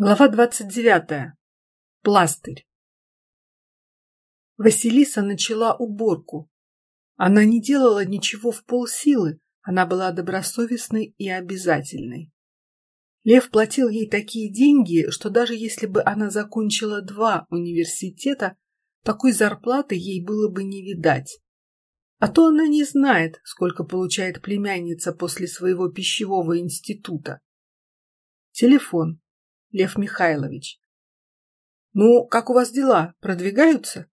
Глава двадцать девятая. Пластырь. Василиса начала уборку. Она не делала ничего в полсилы, она была добросовестной и обязательной. Лев платил ей такие деньги, что даже если бы она закончила два университета, такой зарплаты ей было бы не видать. А то она не знает, сколько получает племянница после своего пищевого института. Телефон. Лев Михайлович. Ну, как у вас дела? Продвигаются?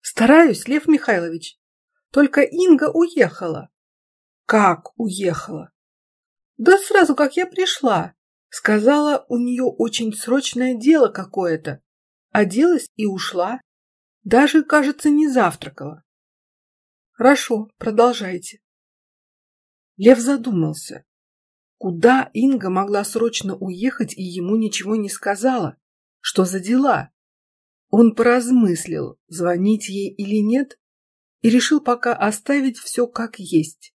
Стараюсь, Лев Михайлович. Только Инга уехала. Как уехала? Да сразу, как я пришла. Сказала, у нее очень срочное дело какое-то. Оделась и ушла. Даже, кажется, не завтракала. Хорошо, продолжайте. Лев задумался. Куда Инга могла срочно уехать и ему ничего не сказала? Что за дела? Он поразмыслил, звонить ей или нет, и решил пока оставить все как есть.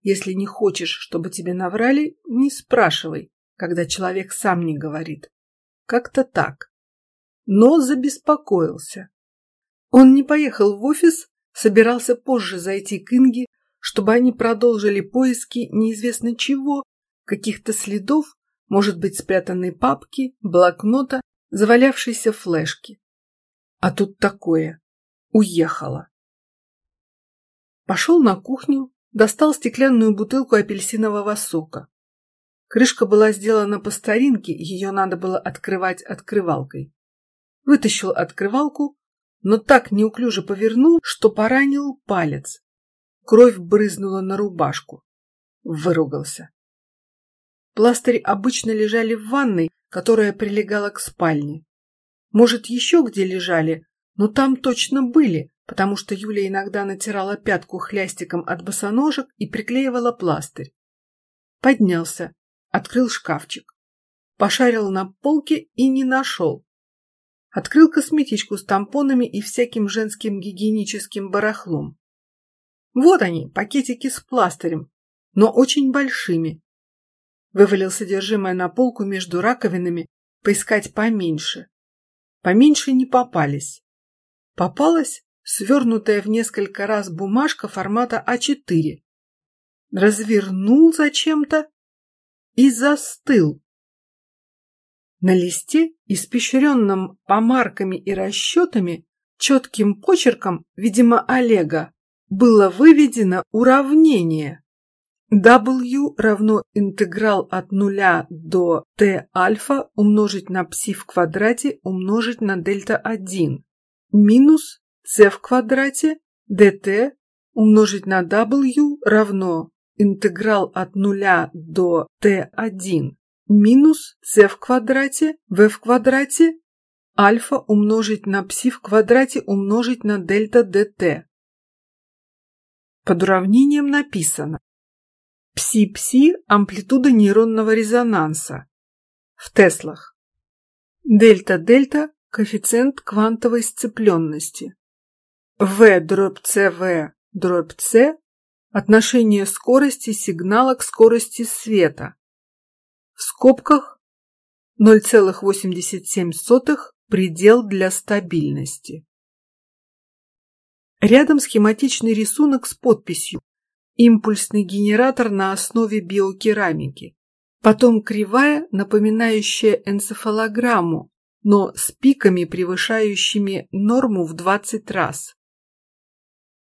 Если не хочешь, чтобы тебе наврали, не спрашивай, когда человек сам не говорит. Как-то так. Но забеспокоился. Он не поехал в офис, собирался позже зайти к Инге, чтобы они продолжили поиски неизвестно чего, каких-то следов, может быть, спрятанной папки, блокнота, завалявшейся флешки. А тут такое. Уехала. Пошел на кухню, достал стеклянную бутылку апельсинового сока. Крышка была сделана по старинке, ее надо было открывать открывалкой. Вытащил открывалку, но так неуклюже повернул, что поранил палец. Кровь брызнула на рубашку. Выругался. Пластыри обычно лежали в ванной, которая прилегала к спальне. Может, еще где лежали, но там точно были, потому что Юля иногда натирала пятку хлястиком от босоножек и приклеивала пластырь. Поднялся, открыл шкафчик, пошарил на полке и не нашел. Открыл косметичку с тампонами и всяким женским гигиеническим барахлом. Вот они, пакетики с пластырем, но очень большими, Вывалил содержимое на полку между раковинами, поискать поменьше. Поменьше не попались. Попалась свернутая в несколько раз бумажка формата А4. Развернул зачем-то и застыл. На листе, испещренном помарками и расчетами, четким почерком, видимо, Олега, было выведено уравнение. W равно интеграл от нуля до t альфа умножить на пси в квадрате умножить на дельта 1 минус c в квадрате dt умножить на W равно интеграл от нуля до t1 минус c в квадрате v в квадрате альфа умножить на пси в квадрате умножить на дельта dt. Под уравнением написано Пси-пси – амплитуда нейронного резонанса в Теслах. Дельта-дельта – коэффициент квантовой сцепленности. В дробь ЦВ дробь С – отношение скорости сигнала к скорости света. В скобках 0,87 предел для стабильности. Рядом схематичный рисунок с подписью импульсный генератор на основе биокерамики, потом кривая, напоминающая энцефалограмму, но с пиками, превышающими норму в 20 раз.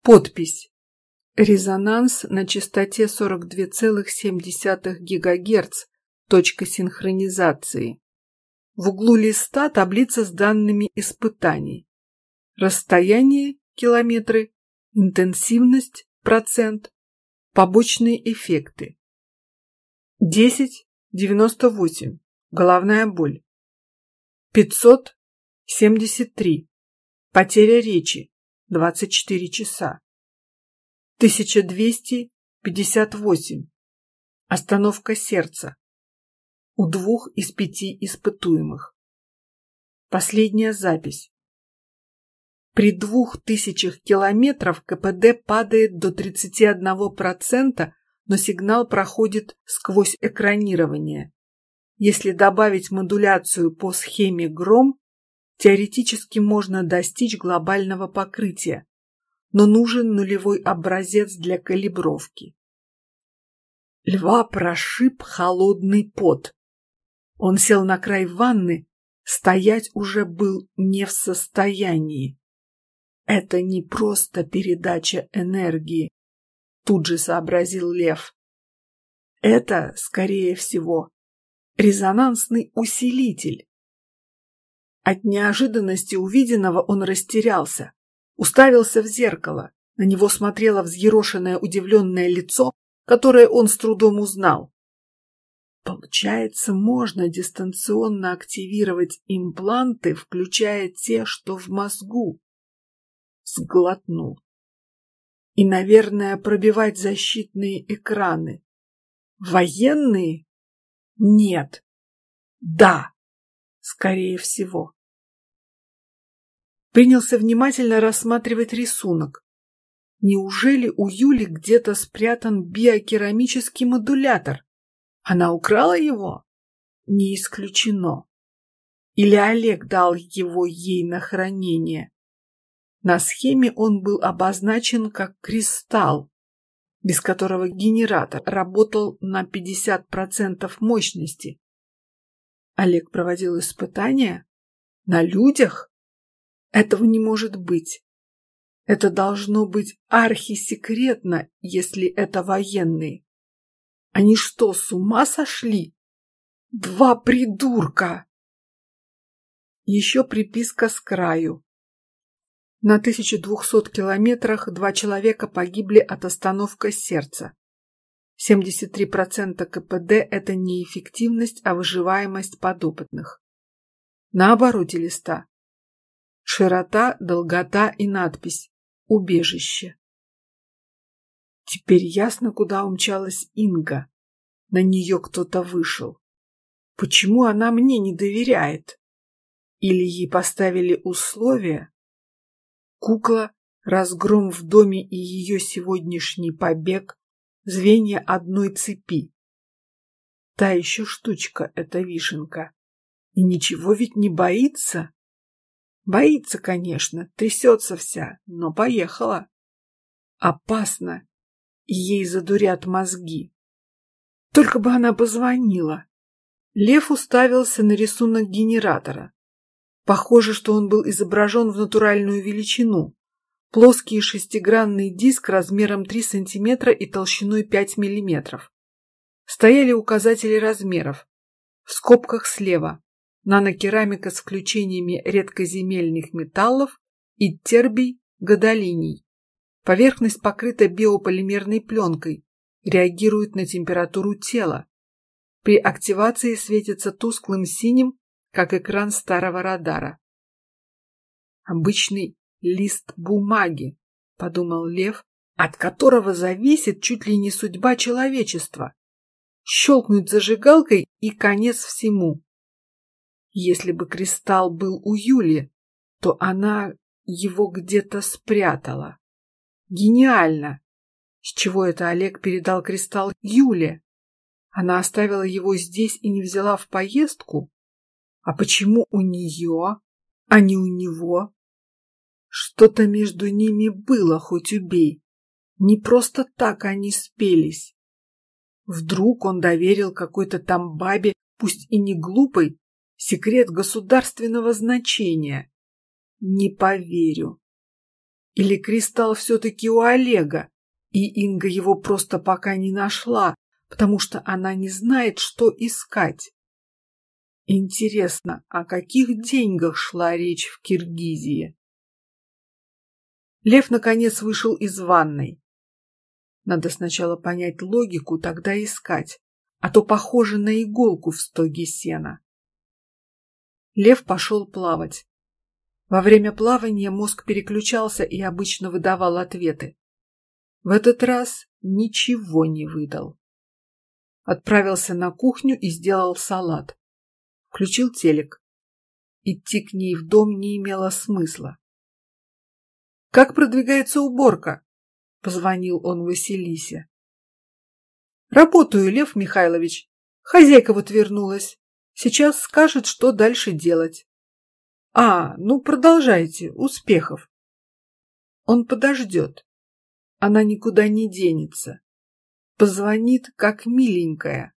Подпись. Резонанс на частоте 42,7 ГГц. Точка синхронизации. В углу листа таблица с данными испытаний. Расстояние – километры, интенсивность – процент, Побочные эффекты. 1098. Головная боль. 573. Потеря речи. 24 часа. 1258. Остановка сердца. У двух из пяти испытуемых. Последняя запись. При двух тысячах километров КПД падает до 31%, но сигнал проходит сквозь экранирование. Если добавить модуляцию по схеме Гром, теоретически можно достичь глобального покрытия, но нужен нулевой образец для калибровки. Льва прошиб холодный пот. Он сел на край ванны, стоять уже был не в состоянии. Это не просто передача энергии, тут же сообразил Лев. Это, скорее всего, резонансный усилитель. От неожиданности увиденного он растерялся, уставился в зеркало. На него смотрело взъерошенное удивленное лицо, которое он с трудом узнал. Получается, можно дистанционно активировать импланты, включая те, что в мозгу. Сглотнул. И, наверное, пробивать защитные экраны. Военные? Нет. Да. Скорее всего. Принялся внимательно рассматривать рисунок. Неужели у Юли где-то спрятан биокерамический модулятор? Она украла его? Не исключено. Или Олег дал его ей на хранение? На схеме он был обозначен как кристалл, без которого генератор работал на 50% мощности. Олег проводил испытания? На людях? Этого не может быть. Это должно быть архисекретно, если это военные. Они что, с ума сошли? Два придурка! Еще приписка с краю. На 1200 километрах два человека погибли от остановки сердца. 73% КПД – это не эффективность, а выживаемость подопытных. На обороте листа. Широта, долгота и надпись «Убежище». Теперь ясно, куда умчалась Инга. На нее кто-то вышел. Почему она мне не доверяет? Или ей поставили условия? Кукла, разгром в доме и ее сегодняшний побег — звенья одной цепи. Та еще штучка эта вишенка. И ничего ведь не боится? Боится, конечно, трясется вся, но поехала. Опасно, ей задурят мозги. Только бы она позвонила. Лев уставился на рисунок генератора. Похоже, что он был изображен в натуральную величину. Плоский шестигранный диск размером 3 см и толщиной 5 мм. Стояли указатели размеров. В скобках слева нанокерамика с включениями редкоземельных металлов и тербий гадолиний. Поверхность покрыта биополимерной пленкой, реагирует на температуру тела. При активации светится тусклым синим, как экран старого радара. Обычный лист бумаги, подумал Лев, от которого зависит чуть ли не судьба человечества. Щелкнуть зажигалкой и конец всему. Если бы кристалл был у Юли, то она его где-то спрятала. Гениально! С чего это Олег передал кристалл Юле? Она оставила его здесь и не взяла в поездку? А почему у нее, а не у него? Что-то между ними было, хоть убей. Не просто так они спелись. Вдруг он доверил какой-то там бабе, пусть и не глупой, секрет государственного значения. Не поверю. Или кристалл все-таки у Олега, и Инга его просто пока не нашла, потому что она не знает, что искать. Интересно, о каких деньгах шла речь в Киргизии? Лев, наконец, вышел из ванной. Надо сначала понять логику, тогда искать, а то похоже на иголку в стоге сена. Лев пошел плавать. Во время плавания мозг переключался и обычно выдавал ответы. В этот раз ничего не выдал. Отправился на кухню и сделал салат. Включил телек. Идти к ней в дом не имело смысла. «Как продвигается уборка?» — позвонил он Василисе. «Работаю, Лев Михайлович. Хозяйка вот вернулась. Сейчас скажет, что дальше делать. А, ну продолжайте, успехов. Он подождет. Она никуда не денется. Позвонит, как миленькая.